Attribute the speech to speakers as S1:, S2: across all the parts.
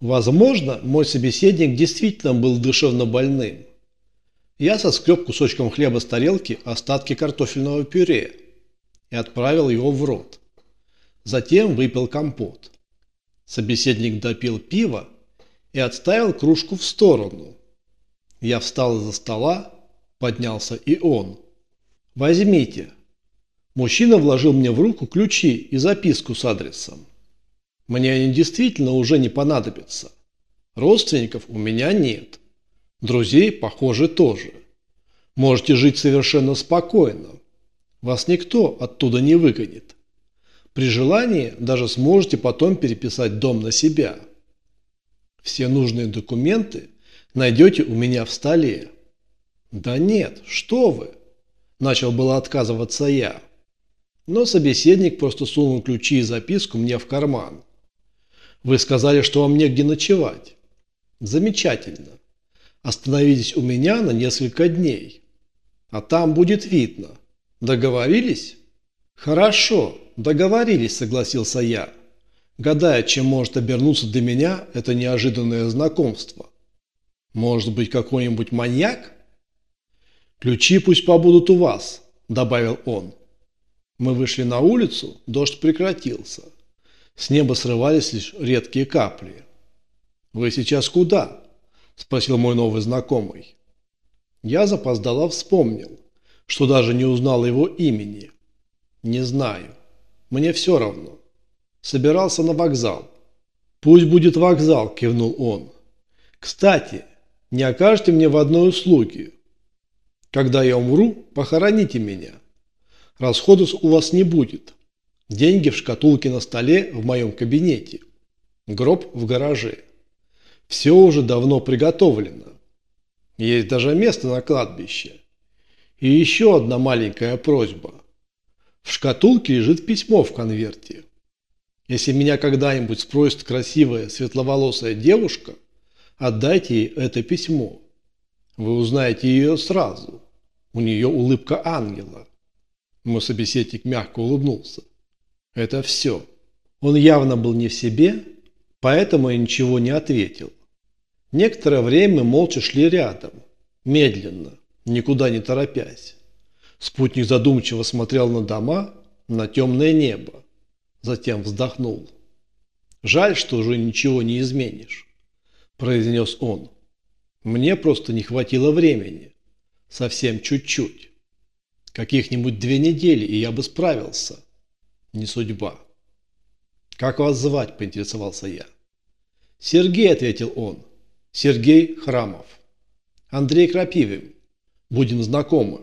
S1: Возможно, мой собеседник действительно был душевно больным. Я соскреб кусочком хлеба с тарелки остатки картофельного пюре и отправил его в рот. Затем выпил компот. Собеседник допил пиво и отставил кружку в сторону. Я встал из-за стола, поднялся и он. «Возьмите». Мужчина вложил мне в руку ключи и записку с адресом. Мне они действительно уже не понадобятся. Родственников у меня нет. Друзей, похоже, тоже. Можете жить совершенно спокойно. Вас никто оттуда не выгонит. При желании даже сможете потом переписать дом на себя. Все нужные документы найдете у меня в столе. Да нет, что вы. Начал было отказываться я. Но собеседник просто сунул ключи и записку мне в карман. Вы сказали, что вам негде ночевать. Замечательно. Остановитесь у меня на несколько дней. А там будет видно. Договорились? Хорошо, договорились, согласился я, гадая, чем может обернуться для меня это неожиданное знакомство. Может быть, какой-нибудь маньяк? Ключи пусть побудут у вас, добавил он. Мы вышли на улицу, дождь прекратился. С неба срывались лишь редкие капли. «Вы сейчас куда?» – спросил мой новый знакомый. Я запоздало вспомнил, что даже не узнал его имени. «Не знаю. Мне все равно. Собирался на вокзал». «Пусть будет вокзал», – кивнул он. «Кстати, не окажете мне в одной услуге. Когда я умру, похороните меня. Расходов у вас не будет. Деньги в шкатулке на столе в моем кабинете. Гроб в гараже. Все уже давно приготовлено. Есть даже место на кладбище. И еще одна маленькая просьба. В шкатулке лежит письмо в конверте. Если меня когда-нибудь спросит красивая светловолосая девушка, отдайте ей это письмо. Вы узнаете ее сразу. У нее улыбка ангела. Мой собеседник мягко улыбнулся. Это все. Он явно был не в себе, поэтому я ничего не ответил. Некоторое время молча шли рядом, медленно, никуда не торопясь. Спутник задумчиво смотрел на дома, на темное небо. Затем вздохнул. «Жаль, что уже ничего не изменишь», – произнес он. «Мне просто не хватило времени. Совсем чуть-чуть. Каких-нибудь две недели, и я бы справился не судьба. «Как вас звать?» – поинтересовался я. «Сергей», – ответил он. «Сергей Храмов». «Андрей Крапивин. Будем знакомы».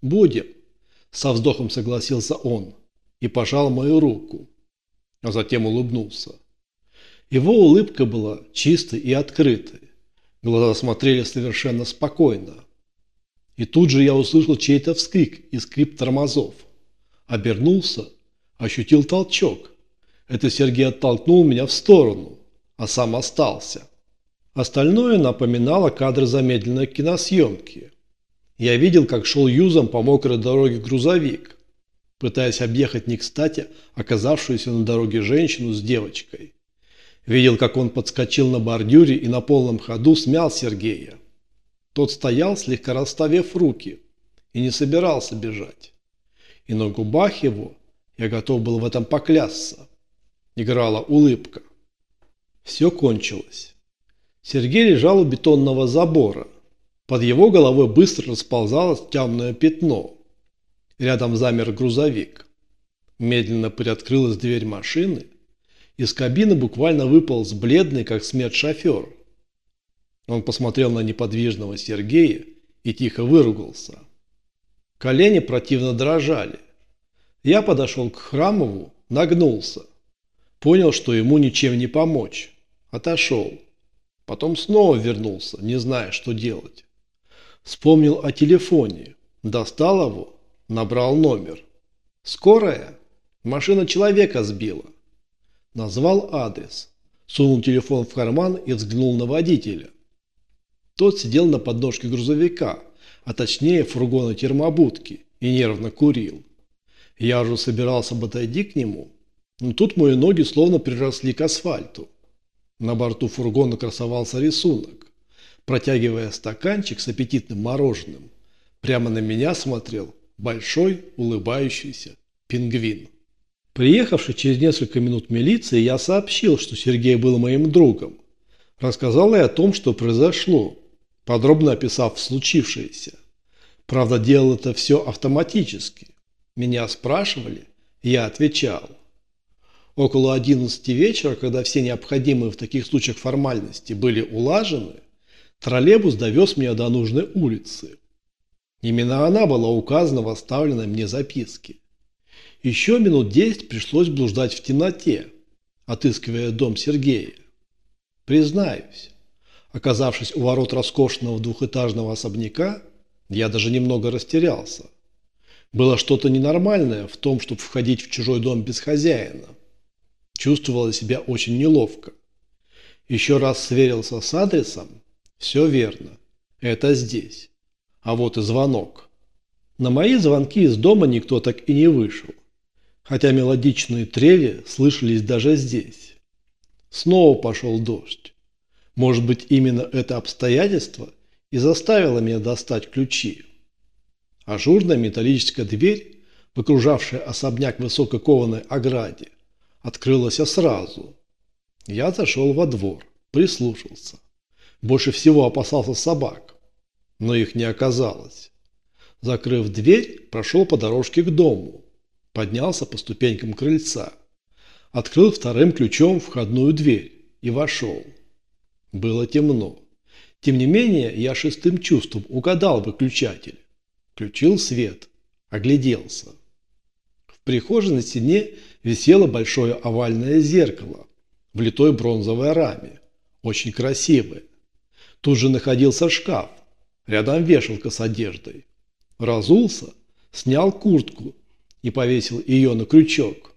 S1: «Будем», – со вздохом согласился он и пожал мою руку, а затем улыбнулся. Его улыбка была чистой и открытой. Глаза смотрели совершенно спокойно. И тут же я услышал чей-то вскрик и скрип тормозов. Обернулся ощутил толчок. Это Сергей оттолкнул меня в сторону, а сам остался. Остальное напоминало кадры замедленной киносъемки. Я видел, как шел юзом по мокрой дороге грузовик, пытаясь объехать не кстати оказавшуюся на дороге женщину с девочкой. Видел, как он подскочил на бордюре и на полном ходу смял Сергея. Тот стоял, слегка расставив руки, и не собирался бежать. И на губах его я готов был в этом поклясться. Играла улыбка. Все кончилось. Сергей лежал у бетонного забора. Под его головой быстро расползалось темное пятно. Рядом замер грузовик. Медленно приоткрылась дверь машины. Из кабины буквально выпал с бледный, как смерть, шофер. Он посмотрел на неподвижного Сергея и тихо выругался. Колени противно дрожали. Я подошел к Храмову, нагнулся. Понял, что ему ничем не помочь. Отошел. Потом снова вернулся, не зная, что делать. Вспомнил о телефоне. Достал его, набрал номер. «Скорая? Машина человека сбила». Назвал адрес. Сунул телефон в карман и взглянул на водителя. Тот сидел на подножке грузовика, а точнее фургона термобудки, и нервно курил. Я уже собирался бы отойти к нему, но тут мои ноги словно приросли к асфальту. На борту фургона красовался рисунок. Протягивая стаканчик с аппетитным мороженым, прямо на меня смотрел большой улыбающийся пингвин. Приехавший через несколько минут милиции, я сообщил, что Сергей был моим другом. Рассказал и о том, что произошло, подробно описав случившееся. Правда, делал это все автоматически. Меня спрашивали, я отвечал. Около 11 вечера, когда все необходимые в таких случаях формальности были улажены, троллейбус довез меня до нужной улицы. Именно она была указана в оставленной мне записке. Еще минут десять пришлось блуждать в темноте, отыскивая дом Сергея. Признаюсь, оказавшись у ворот роскошного двухэтажного особняка, я даже немного растерялся. Было что-то ненормальное в том, чтобы входить в чужой дом без хозяина. Чувствовала себя очень неловко. Еще раз сверился с адресом. Все верно. Это здесь. А вот и звонок. На мои звонки из дома никто так и не вышел. Хотя мелодичные трели слышались даже здесь. Снова пошел дождь. Может быть, именно это обстоятельство и заставило меня достать ключи. Ажурная металлическая дверь, окружавшая особняк высокой кованой ограде, открылась сразу. Я зашел во двор, прислушался. Больше всего опасался собак, но их не оказалось. Закрыв дверь, прошел по дорожке к дому, поднялся по ступенькам крыльца, открыл вторым ключом входную дверь и вошел. Было темно. Тем не менее, я шестым чувством угадал выключатель. Включил свет, огляделся. В прихожей на стене висело большое овальное зеркало в литой бронзовой раме, очень красивое. Тут же находился шкаф, рядом вешалка с одеждой. Разулся, снял куртку и повесил ее на крючок.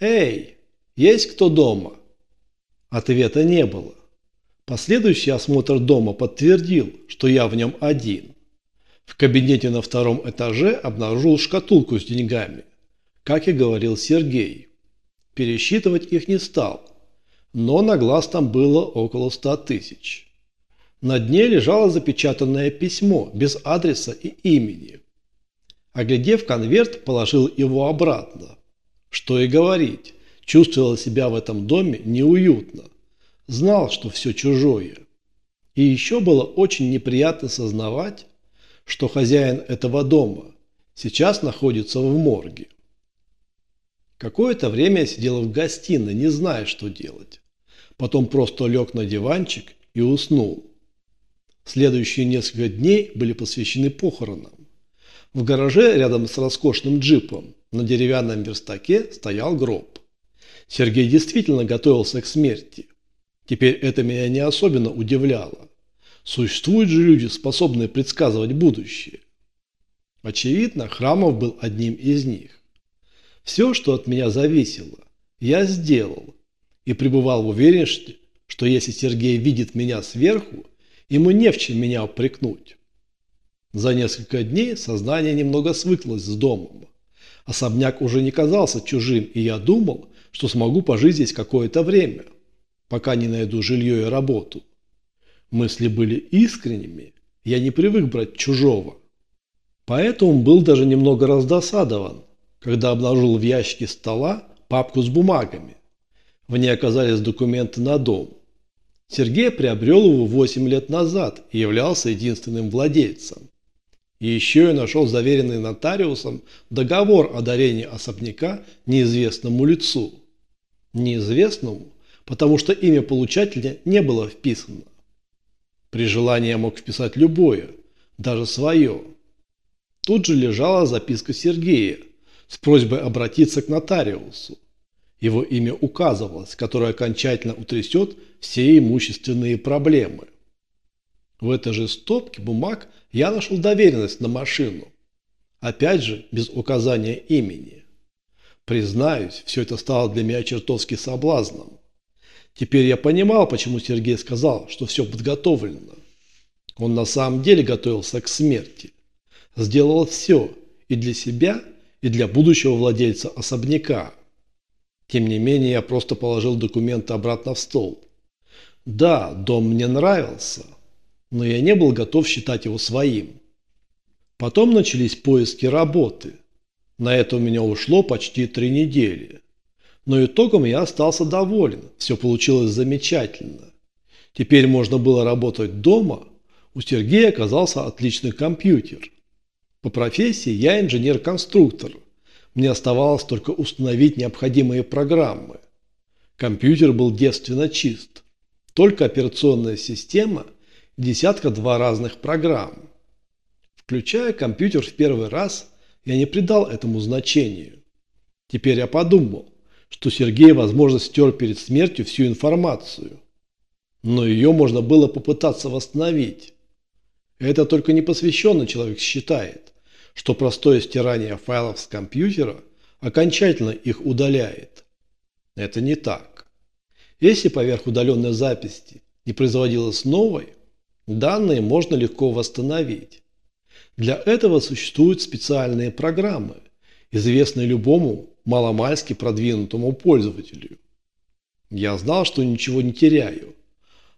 S1: «Эй, есть кто дома?» Ответа не было. Последующий осмотр дома подтвердил, что я в нем один. В кабинете на втором этаже обнаружил шкатулку с деньгами. Как и говорил Сергей. Пересчитывать их не стал. Но на глаз там было около ста тысяч. На дне лежало запечатанное письмо без адреса и имени. Оглядев конверт, положил его обратно. Что и говорить, чувствовал себя в этом доме неуютно. Знал, что все чужое. И еще было очень неприятно сознавать, что хозяин этого дома сейчас находится в морге. Какое-то время я сидел в гостиной, не зная, что делать. Потом просто лег на диванчик и уснул. Следующие несколько дней были посвящены похоронам. В гараже рядом с роскошным джипом на деревянном верстаке стоял гроб. Сергей действительно готовился к смерти. Теперь это меня не особенно удивляло. Существуют же люди, способные предсказывать будущее. Очевидно, Храмов был одним из них. Все, что от меня зависело, я сделал и пребывал в уверенности, что если Сергей видит меня сверху, ему не в чем меня упрекнуть. За несколько дней сознание немного свыклось с домом. Особняк уже не казался чужим, и я думал, что смогу пожить здесь какое-то время, пока не найду жилье и работу. Мысли были искренними, я не привык брать чужого. Поэтому был даже немного раздосадован, когда обнаружил в ящике стола папку с бумагами. В ней оказались документы на дом. Сергей приобрел его 8 лет назад и являлся единственным владельцем. И еще я нашел заверенный нотариусом договор о дарении особняка неизвестному лицу. Неизвестному, потому что имя получателя не было вписано. При желании я мог вписать любое, даже свое. Тут же лежала записка Сергея с просьбой обратиться к нотариусу. Его имя указывалось, которое окончательно утрясет все имущественные проблемы. В этой же стопке бумаг я нашел доверенность на машину. Опять же, без указания имени. Признаюсь, все это стало для меня чертовски соблазном. Теперь я понимал, почему Сергей сказал, что все подготовлено. Он на самом деле готовился к смерти. Сделал все и для себя, и для будущего владельца особняка. Тем не менее, я просто положил документы обратно в стол. Да, дом мне нравился, но я не был готов считать его своим. Потом начались поиски работы. На это у меня ушло почти три недели. Но итогом я остался доволен, все получилось замечательно. Теперь можно было работать дома, у Сергея оказался отличный компьютер. По профессии я инженер-конструктор. Мне оставалось только установить необходимые программы. Компьютер был девственно чист. Только операционная система и десятка-два разных программ. Включая компьютер в первый раз, я не придал этому значению. Теперь я подумал, что Сергей, возможно, стер перед смертью всю информацию. Но ее можно было попытаться восстановить. Это только непосвященный человек считает, что простое стирание файлов с компьютера окончательно их удаляет. Это не так. Если поверх удаленной записи не производилось новой, данные можно легко восстановить. Для этого существуют специальные программы, известные любому маломальски продвинутому пользователю. Я знал, что ничего не теряю,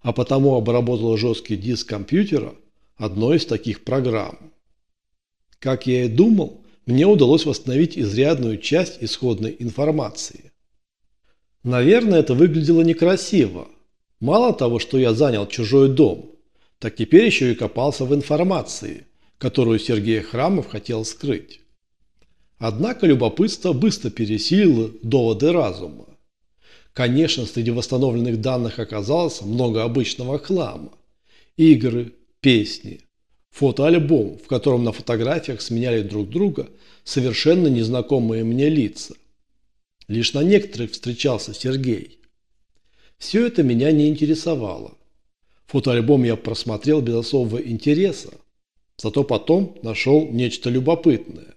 S1: а потому обработал жесткий диск компьютера одной из таких программ. Как я и думал, мне удалось восстановить изрядную часть исходной информации. Наверное, это выглядело некрасиво. Мало того, что я занял чужой дом, так теперь еще и копался в информации, которую Сергей Храмов хотел скрыть. Однако любопытство быстро пересилило доводы разума. Конечно, среди восстановленных данных оказалось много обычного хлама. Игры, песни, фотоальбом, в котором на фотографиях сменяли друг друга совершенно незнакомые мне лица. Лишь на некоторых встречался Сергей. Все это меня не интересовало. Фотоальбом я просмотрел без особого интереса, зато потом нашел нечто любопытное.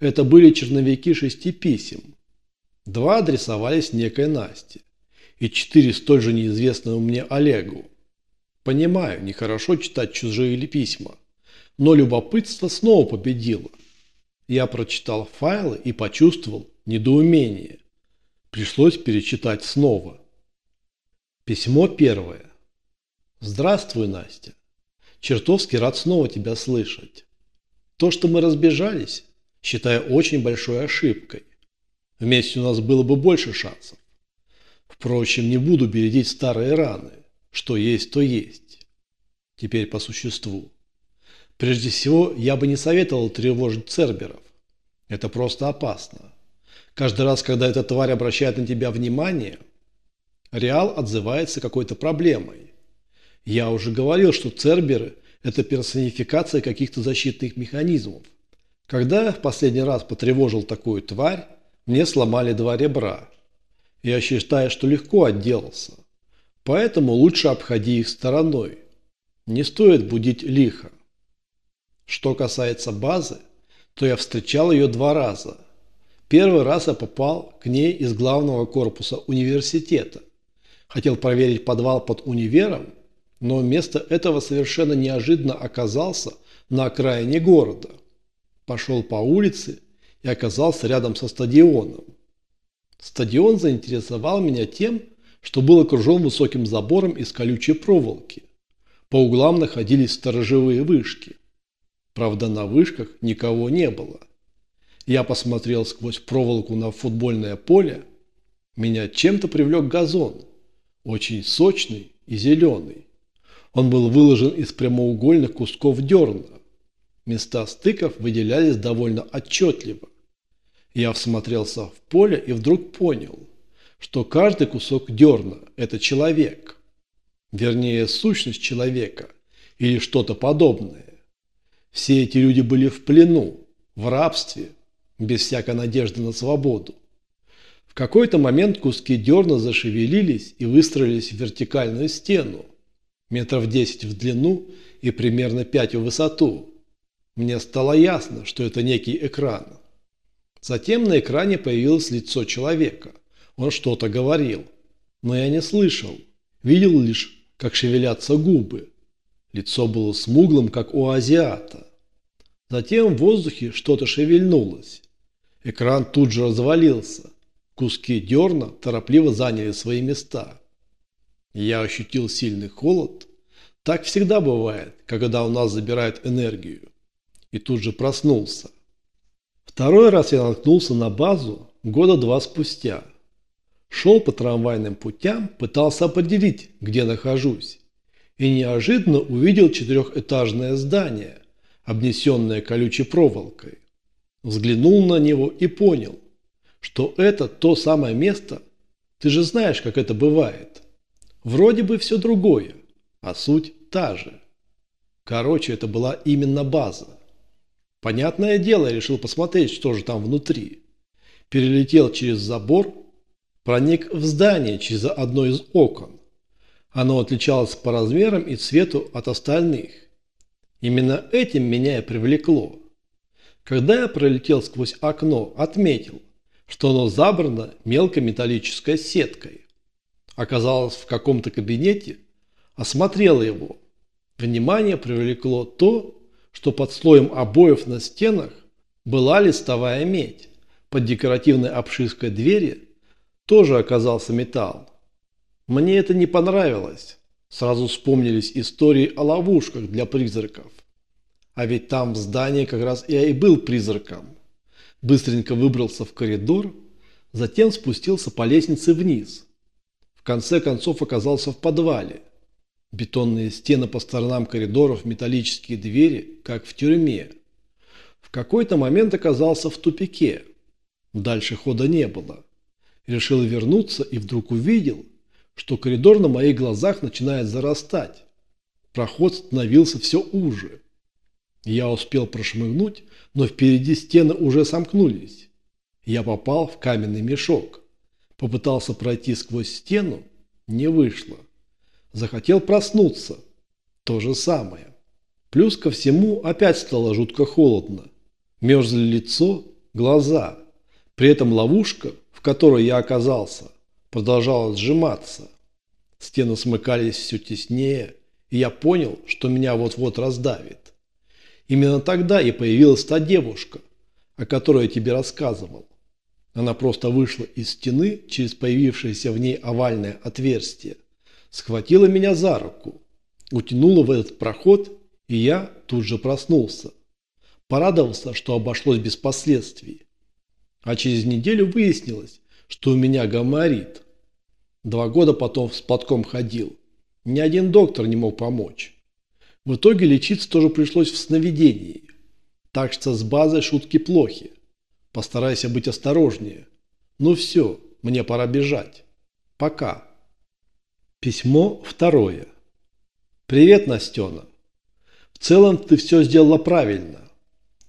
S1: Это были черновики шести писем. Два адресовались некой Насте и четыре столь же неизвестному мне Олегу. Понимаю, нехорошо читать чужие письма, но любопытство снова победило. Я прочитал файлы и почувствовал недоумение. Пришлось перечитать снова. Письмо первое. Здравствуй, Настя. Чертовски рад снова тебя слышать. То, что мы разбежались, считаю очень большой ошибкой. Вместе у нас было бы больше шансов. Впрочем, не буду бередить старые раны. Что есть, то есть. Теперь по существу. Прежде всего, я бы не советовал тревожить церберов. Это просто опасно. Каждый раз, когда эта тварь обращает на тебя внимание, Реал отзывается какой-то проблемой. Я уже говорил, что церберы – это персонификация каких-то защитных механизмов. Когда я в последний раз потревожил такую тварь, мне сломали два ребра. Я считаю, что легко отделался. Поэтому лучше обходи их стороной. Не стоит будить лихо. Что касается базы, то я встречал ее два раза. Первый раз я попал к ней из главного корпуса университета. Хотел проверить подвал под универом, но вместо этого совершенно неожиданно оказался на окраине города. Пошел по улице и оказался рядом со стадионом. Стадион заинтересовал меня тем, что был окружен высоким забором из колючей проволоки. По углам находились сторожевые вышки. Правда, на вышках никого не было. Я посмотрел сквозь проволоку на футбольное поле. Меня чем-то привлек газон. Очень сочный и зеленый. Он был выложен из прямоугольных кусков дерна. Места стыков выделялись довольно отчетливо. Я всмотрелся в поле и вдруг понял, что каждый кусок дерна – это человек. Вернее, сущность человека или что-то подобное. Все эти люди были в плену, в рабстве, без всякой надежды на свободу. В какой-то момент куски дерна зашевелились и выстроились в вертикальную стену, метров 10 в длину и примерно 5 в высоту. Мне стало ясно, что это некий экран. Затем на экране появилось лицо человека. Он что-то говорил. Но я не слышал. Видел лишь, как шевелятся губы. Лицо было смуглым, как у азиата. Затем в воздухе что-то шевельнулось. Экран тут же развалился. Куски дерна торопливо заняли свои места. Я ощутил сильный холод. Так всегда бывает, когда у нас забирают энергию. И тут же проснулся. Второй раз я наткнулся на базу года два спустя. Шел по трамвайным путям, пытался определить, где нахожусь. И неожиданно увидел четырехэтажное здание, обнесенное колючей проволокой. Взглянул на него и понял, что это то самое место, ты же знаешь, как это бывает. Вроде бы все другое, а суть та же. Короче, это была именно база. Понятное дело, решил посмотреть, что же там внутри. Перелетел через забор, проник в здание через одно из окон. Оно отличалось по размерам и цвету от остальных. Именно этим меня и привлекло. Когда я пролетел сквозь окно, отметил, что оно забрано мелкой металлической сеткой. Оказалось в каком-то кабинете, осмотрел его. Внимание привлекло то, что под слоем обоев на стенах была листовая медь. Под декоративной обшивкой двери тоже оказался металл. Мне это не понравилось. Сразу вспомнились истории о ловушках для призраков. А ведь там в здании как раз я и был призраком. Быстренько выбрался в коридор, затем спустился по лестнице вниз. В конце концов оказался в подвале. Бетонные стены по сторонам коридоров, металлические двери, как в тюрьме. В какой-то момент оказался в тупике. Дальше хода не было. Решил вернуться и вдруг увидел, что коридор на моих глазах начинает зарастать. Проход становился все уже. Я успел прошмыгнуть, но впереди стены уже сомкнулись. Я попал в каменный мешок. Попытался пройти сквозь стену, не вышло. Захотел проснуться. То же самое. Плюс ко всему опять стало жутко холодно. Мерзли лицо, глаза. При этом ловушка, в которой я оказался, продолжала сжиматься. Стены смыкались все теснее, и я понял, что меня вот-вот раздавит. Именно тогда и появилась та девушка, о которой я тебе рассказывал. Она просто вышла из стены через появившееся в ней овальное отверстие, схватила меня за руку, утянула в этот проход, и я тут же проснулся. Порадовался, что обошлось без последствий. А через неделю выяснилось, что у меня гоморит. Два года потом с платком ходил. Ни один доктор не мог помочь. В итоге лечиться тоже пришлось в сновидении. Так что с базой шутки плохи. Постарайся быть осторожнее. Ну все, мне пора бежать. Пока. Письмо второе. Привет, Настена. В целом ты все сделала правильно.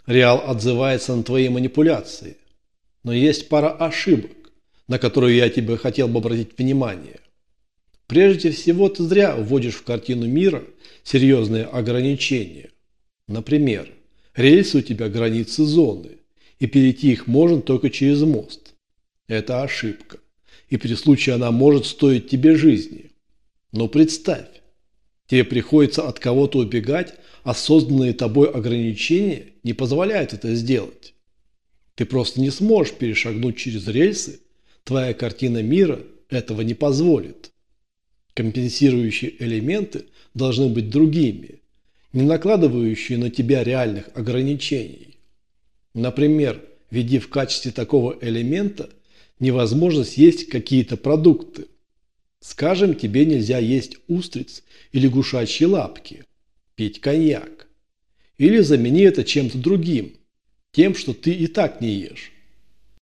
S1: Реал отзывается на твои манипуляции. Но есть пара ошибок, на которые я тебе хотел бы обратить внимание. Прежде всего, ты зря вводишь в картину мира серьезные ограничения. Например, рельсы у тебя границы зоны, и перейти их можно только через мост. Это ошибка, и при случае она может стоить тебе жизни. Но представь, тебе приходится от кого-то убегать, а созданные тобой ограничения не позволяют это сделать. Ты просто не сможешь перешагнуть через рельсы, твоя картина мира этого не позволит. Компенсирующие элементы должны быть другими, не накладывающие на тебя реальных ограничений. Например, введи в качестве такого элемента невозможность есть какие-то продукты. Скажем, тебе нельзя есть устриц или гушачьи лапки, пить коньяк. Или замени это чем-то другим, тем, что ты и так не ешь.